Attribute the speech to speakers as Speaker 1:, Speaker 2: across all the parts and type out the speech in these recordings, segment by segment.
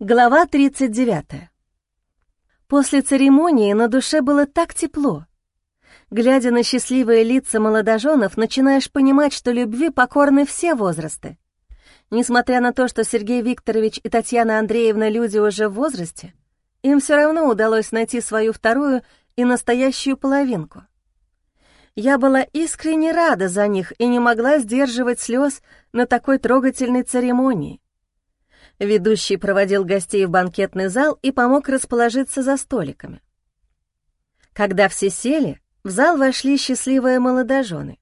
Speaker 1: Глава 39. После церемонии на душе было так тепло. Глядя на счастливые лица молодоженов, начинаешь понимать, что любви покорны все возрасты. Несмотря на то, что Сергей Викторович и Татьяна Андреевна люди уже в возрасте, им все равно удалось найти свою вторую и настоящую половинку. Я была искренне рада за них и не могла сдерживать слез на такой трогательной церемонии. Ведущий проводил гостей в банкетный зал и помог расположиться за столиками. Когда все сели, в зал вошли счастливые молодожены.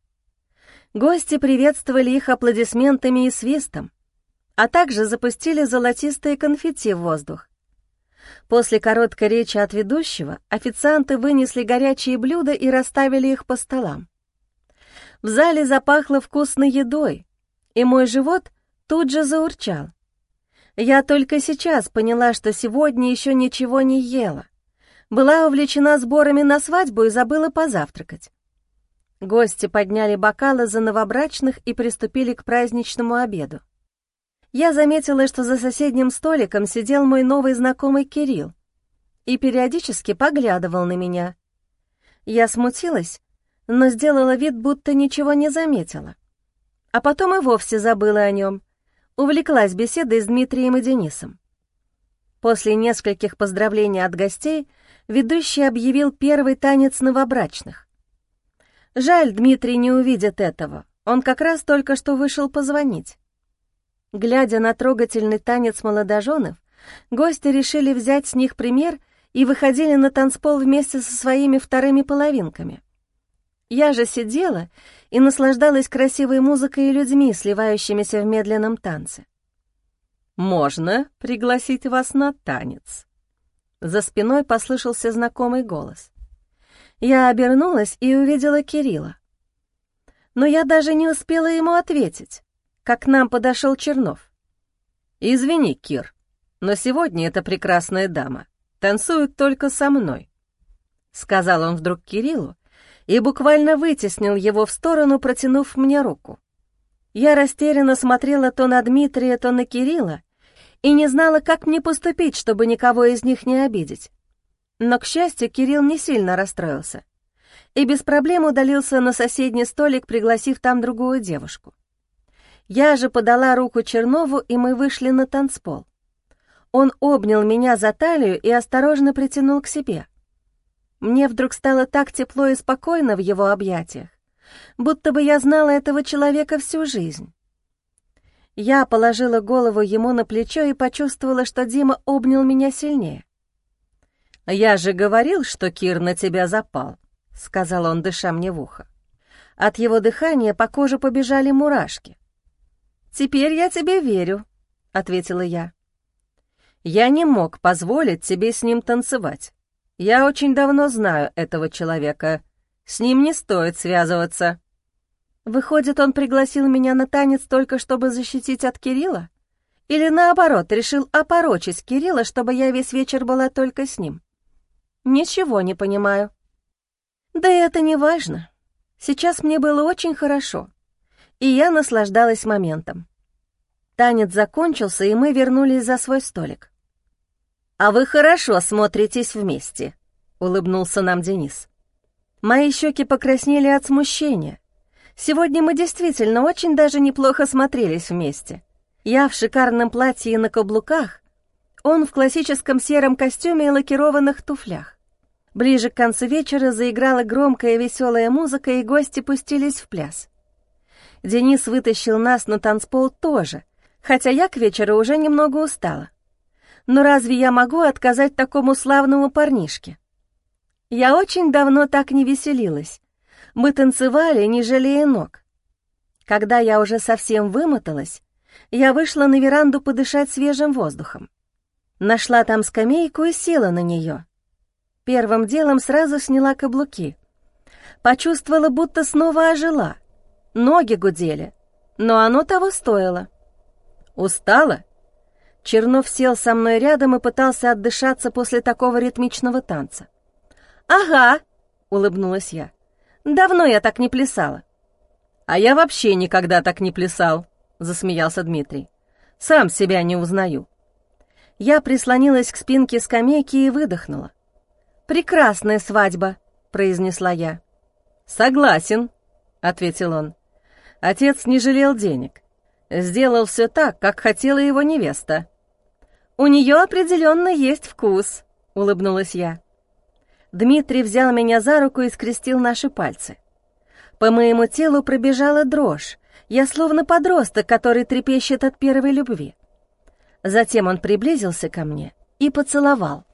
Speaker 1: Гости приветствовали их аплодисментами и свистом, а также запустили золотистые конфетти в воздух. После короткой речи от ведущего официанты вынесли горячие блюда и расставили их по столам. В зале запахло вкусной едой, и мой живот тут же заурчал. Я только сейчас поняла, что сегодня еще ничего не ела. Была увлечена сборами на свадьбу и забыла позавтракать. Гости подняли бокалы за новобрачных и приступили к праздничному обеду. Я заметила, что за соседним столиком сидел мой новый знакомый Кирилл и периодически поглядывал на меня. Я смутилась, но сделала вид, будто ничего не заметила. А потом и вовсе забыла о нем — увлеклась беседой с Дмитрием и Денисом. После нескольких поздравлений от гостей ведущий объявил первый танец новобрачных. Жаль, Дмитрий не увидит этого, он как раз только что вышел позвонить. Глядя на трогательный танец молодоженов, гости решили взять с них пример и выходили на танцпол вместе со своими вторыми половинками. Я же сидела и наслаждалась красивой музыкой и людьми, сливающимися в медленном танце. «Можно пригласить вас на танец?» За спиной послышался знакомый голос. Я обернулась и увидела Кирилла. Но я даже не успела ему ответить, как к нам подошел Чернов. «Извини, Кир, но сегодня эта прекрасная дама танцует только со мной», — сказал он вдруг Кириллу, и буквально вытеснил его в сторону, протянув мне руку. Я растерянно смотрела то на Дмитрия, то на Кирилла и не знала, как мне поступить, чтобы никого из них не обидеть. Но, к счастью, Кирилл не сильно расстроился и без проблем удалился на соседний столик, пригласив там другую девушку. Я же подала руку Чернову, и мы вышли на танцпол. Он обнял меня за талию и осторожно притянул к себе — мне вдруг стало так тепло и спокойно в его объятиях, будто бы я знала этого человека всю жизнь. Я положила голову ему на плечо и почувствовала, что Дима обнял меня сильнее. «Я же говорил, что Кир на тебя запал», — сказал он, дыша мне в ухо. От его дыхания по коже побежали мурашки. «Теперь я тебе верю», — ответила я. «Я не мог позволить тебе с ним танцевать. Я очень давно знаю этого человека. С ним не стоит связываться. Выходит, он пригласил меня на танец только чтобы защитить от Кирилла? Или наоборот, решил опорочить Кирилла, чтобы я весь вечер была только с ним? Ничего не понимаю. Да это не важно. Сейчас мне было очень хорошо, и я наслаждалась моментом. Танец закончился, и мы вернулись за свой столик. «А вы хорошо смотритесь вместе», — улыбнулся нам Денис. Мои щеки покраснели от смущения. Сегодня мы действительно очень даже неплохо смотрелись вместе. Я в шикарном платье и на каблуках, он в классическом сером костюме и лакированных туфлях. Ближе к концу вечера заиграла громкая веселая музыка, и гости пустились в пляс. Денис вытащил нас на танцпол тоже, хотя я к вечеру уже немного устала но разве я могу отказать такому славному парнишке? Я очень давно так не веселилась. Мы танцевали, не жалея ног. Когда я уже совсем вымоталась, я вышла на веранду подышать свежим воздухом. Нашла там скамейку и села на нее. Первым делом сразу сняла каблуки. Почувствовала, будто снова ожила. Ноги гудели, но оно того стоило. «Устала?» Чернов сел со мной рядом и пытался отдышаться после такого ритмичного танца. «Ага», — улыбнулась я. «Давно я так не плясала». «А я вообще никогда так не плясал», — засмеялся Дмитрий. «Сам себя не узнаю». Я прислонилась к спинке скамейки и выдохнула. «Прекрасная свадьба», — произнесла я.
Speaker 2: «Согласен», — ответил он. Отец не жалел денег. Сделал все так, как хотела его невеста.
Speaker 1: «У нее определенно есть вкус», — улыбнулась я. Дмитрий взял меня за руку и скрестил наши пальцы. По моему телу пробежала дрожь. Я словно подросток, который трепещет от первой любви. Затем он приблизился ко мне и поцеловал.